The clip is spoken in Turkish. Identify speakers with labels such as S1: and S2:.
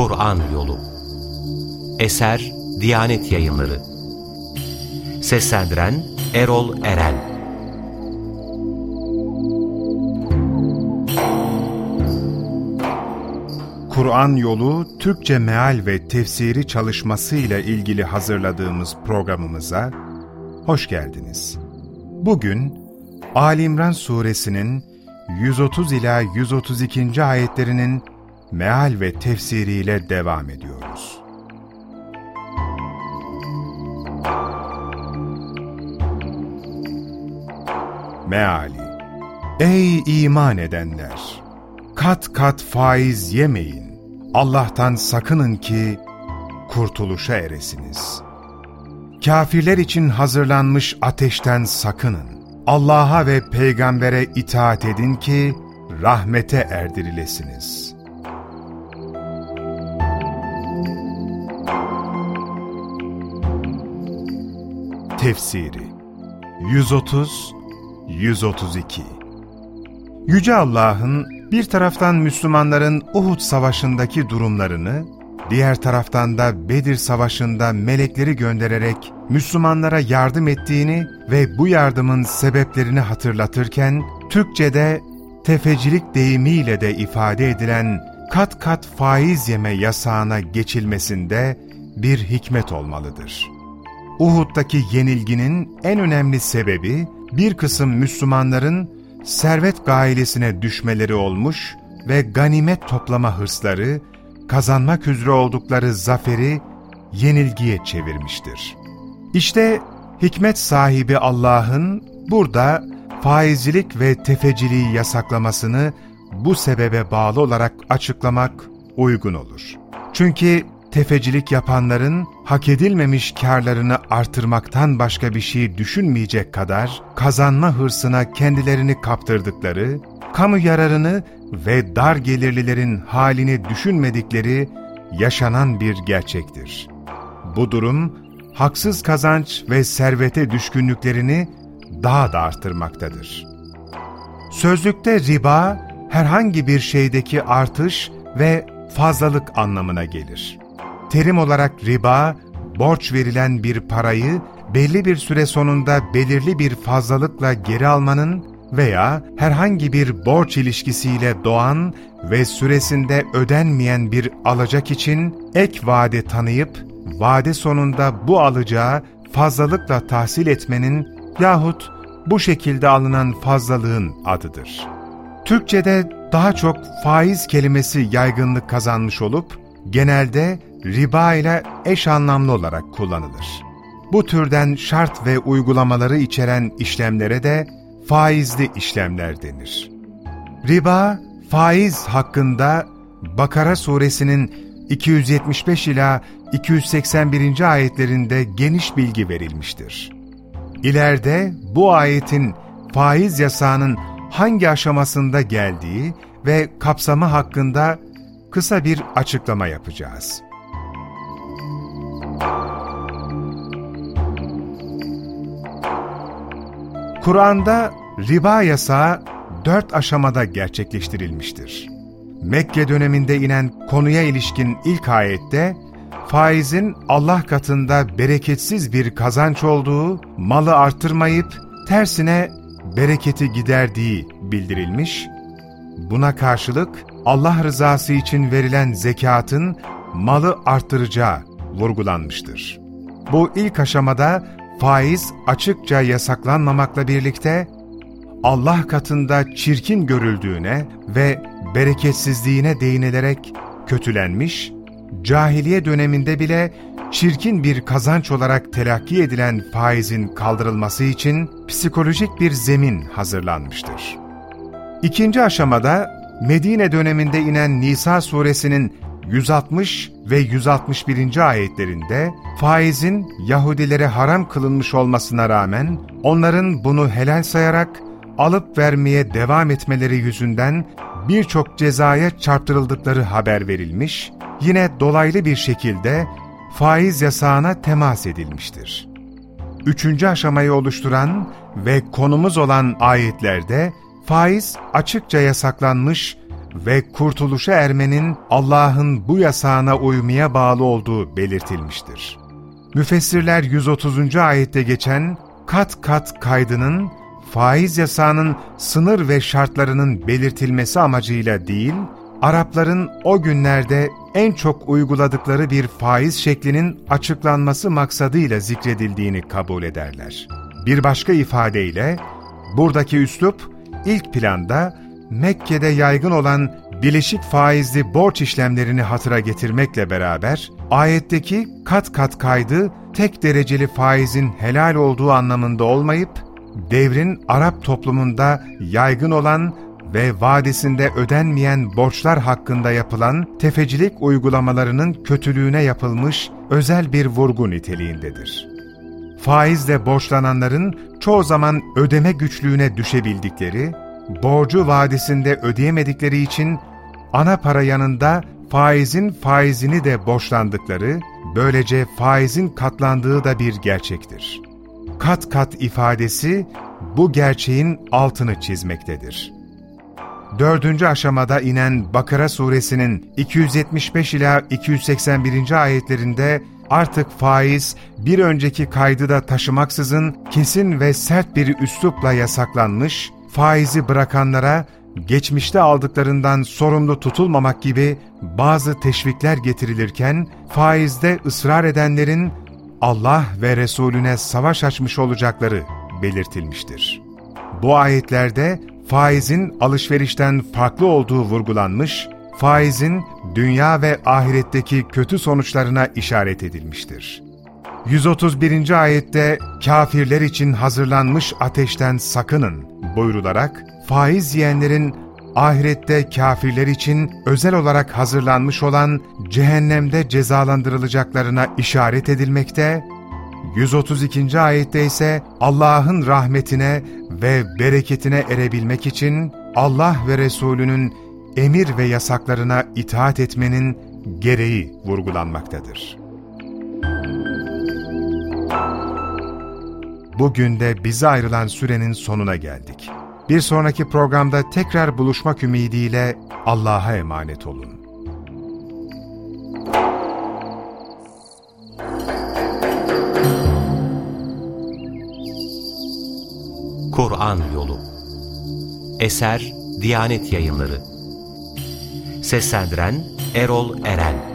S1: Kur'an Yolu. Eser Diyanet Yayınları. Seslendiren Erol Eren.
S2: Kur'an Yolu Türkçe Meal ve Tefsiri çalışması ile ilgili hazırladığımız programımıza hoş geldiniz. Bugün Ali İmran suresinin 130 ila 132. ayetlerinin meal ve tefsiriyle devam ediyoruz. Meali Ey iman edenler! Kat kat faiz yemeyin. Allah'tan sakının ki kurtuluşa eresiniz. Kafirler için hazırlanmış ateşten sakının. Allah'a ve peygambere itaat edin ki rahmete erdirilesiniz. Tefsiri 130-132 Yüce Allah'ın bir taraftan Müslümanların Uhud Savaşı'ndaki durumlarını, diğer taraftan da Bedir Savaşı'nda melekleri göndererek Müslümanlara yardım ettiğini ve bu yardımın sebeplerini hatırlatırken, Türkçe'de tefecilik deyimiyle de ifade edilen kat kat faiz yeme yasağına geçilmesinde bir hikmet olmalıdır. Uhud'daki yenilginin en önemli sebebi bir kısım Müslümanların servet gailesine düşmeleri olmuş ve ganimet toplama hırsları, kazanmak üzere oldukları zaferi yenilgiye çevirmiştir. İşte hikmet sahibi Allah'ın burada faizcilik ve tefeciliği yasaklamasını bu sebebe bağlı olarak açıklamak uygun olur. Çünkü tefecilik yapanların hak edilmemiş karlarını artırmaktan başka bir şey düşünmeyecek kadar kazanma hırsına kendilerini kaptırdıkları, kamu yararını ve dar gelirlilerin halini düşünmedikleri yaşanan bir gerçektir. Bu durum, haksız kazanç ve servete düşkünlüklerini daha da artırmaktadır. Sözlükte riba, herhangi bir şeydeki artış ve fazlalık anlamına gelir. Terim olarak riba, borç verilen bir parayı belli bir süre sonunda belirli bir fazlalıkla geri almanın veya herhangi bir borç ilişkisiyle doğan ve süresinde ödenmeyen bir alacak için ek vade tanıyıp, vade sonunda bu alacağı fazlalıkla tahsil etmenin yahut bu şekilde alınan fazlalığın adıdır. Türkçe'de daha çok faiz kelimesi yaygınlık kazanmış olup, genelde riba ile eş anlamlı olarak kullanılır. Bu türden şart ve uygulamaları içeren işlemlere de faizli işlemler denir. Riba, faiz hakkında Bakara suresinin 275 ila 281. ayetlerinde geniş bilgi verilmiştir. İleride bu ayetin faiz yasağının hangi aşamasında geldiği ve kapsamı hakkında kısa bir açıklama yapacağız. Kur'an'da riba yasağı dört aşamada gerçekleştirilmiştir. Mekke döneminde inen konuya ilişkin ilk ayette, faizin Allah katında bereketsiz bir kazanç olduğu, malı artırmayıp tersine bereketi giderdiği bildirilmiş, buna karşılık Allah rızası için verilen zekatın malı arttıracağı vurgulanmıştır. Bu ilk aşamada faiz açıkça yasaklanmamakla birlikte Allah katında çirkin görüldüğüne ve bereketsizliğine değinilerek kötülenmiş, cahiliye döneminde bile çirkin bir kazanç olarak telakki edilen faizin kaldırılması için psikolojik bir zemin hazırlanmıştır. İkinci aşamada Medine döneminde inen Nisa suresinin 160 ve 161. ayetlerinde faizin Yahudilere haram kılınmış olmasına rağmen onların bunu helal sayarak alıp vermeye devam etmeleri yüzünden birçok cezaya çarptırıldıkları haber verilmiş, yine dolaylı bir şekilde faiz yasağına temas edilmiştir. üçüncü aşamayı oluşturan ve konumuz olan ayetlerde faiz açıkça yasaklanmış ve kurtuluşa ermenin Allah'ın bu yasağına uymaya bağlı olduğu belirtilmiştir. Müfessirler 130. ayette geçen kat kat kaydının faiz yasağının sınır ve şartlarının belirtilmesi amacıyla değil, Arapların o günlerde en çok uyguladıkları bir faiz şeklinin açıklanması maksadıyla zikredildiğini kabul ederler. Bir başka ifadeyle, buradaki üslup ilk planda Mekke'de yaygın olan bileşik faizli borç işlemlerini hatıra getirmekle beraber, ayetteki kat kat kaydı tek dereceli faizin helal olduğu anlamında olmayıp, devrin Arap toplumunda yaygın olan ve vadesinde ödenmeyen borçlar hakkında yapılan tefecilik uygulamalarının kötülüğüne yapılmış özel bir vurgu niteliğindedir. Faizle borçlananların çoğu zaman ödeme güçlüğüne düşebildikleri, borcu vadesinde ödeyemedikleri için ana para yanında faizin faizini de borçlandıkları, böylece faizin katlandığı da bir gerçektir. Kat kat ifadesi bu gerçeğin altını çizmektedir. Dördüncü aşamada inen Bakara suresinin 275 ila 281. ayetlerinde artık faiz bir önceki kaydı da taşımaksızın kesin ve sert bir üslupla yasaklanmış, faizi bırakanlara geçmişte aldıklarından sorumlu tutulmamak gibi bazı teşvikler getirilirken, faizde ısrar edenlerin Allah ve Resulüne savaş açmış olacakları belirtilmiştir. Bu ayetlerde faizin alışverişten farklı olduğu vurgulanmış, faizin dünya ve ahiretteki kötü sonuçlarına işaret edilmiştir. 131. ayette kafirler için hazırlanmış ateşten sakının buyrularak faiz yiyenlerin ahirette kafirler için özel olarak hazırlanmış olan cehennemde cezalandırılacaklarına işaret edilmekte, 132. ayette ise Allah'ın rahmetine ve bereketine erebilmek için Allah ve Resulünün emir ve yasaklarına itaat etmenin gereği vurgulanmaktadır. Bugün de bize ayrılan sürenin sonuna geldik. Bir sonraki programda tekrar buluşmak ümidiyle Allah'a emanet olun.
S1: Kur'an Yolu. Eser Diyanet Yayınları. Seslendiren Erol Eren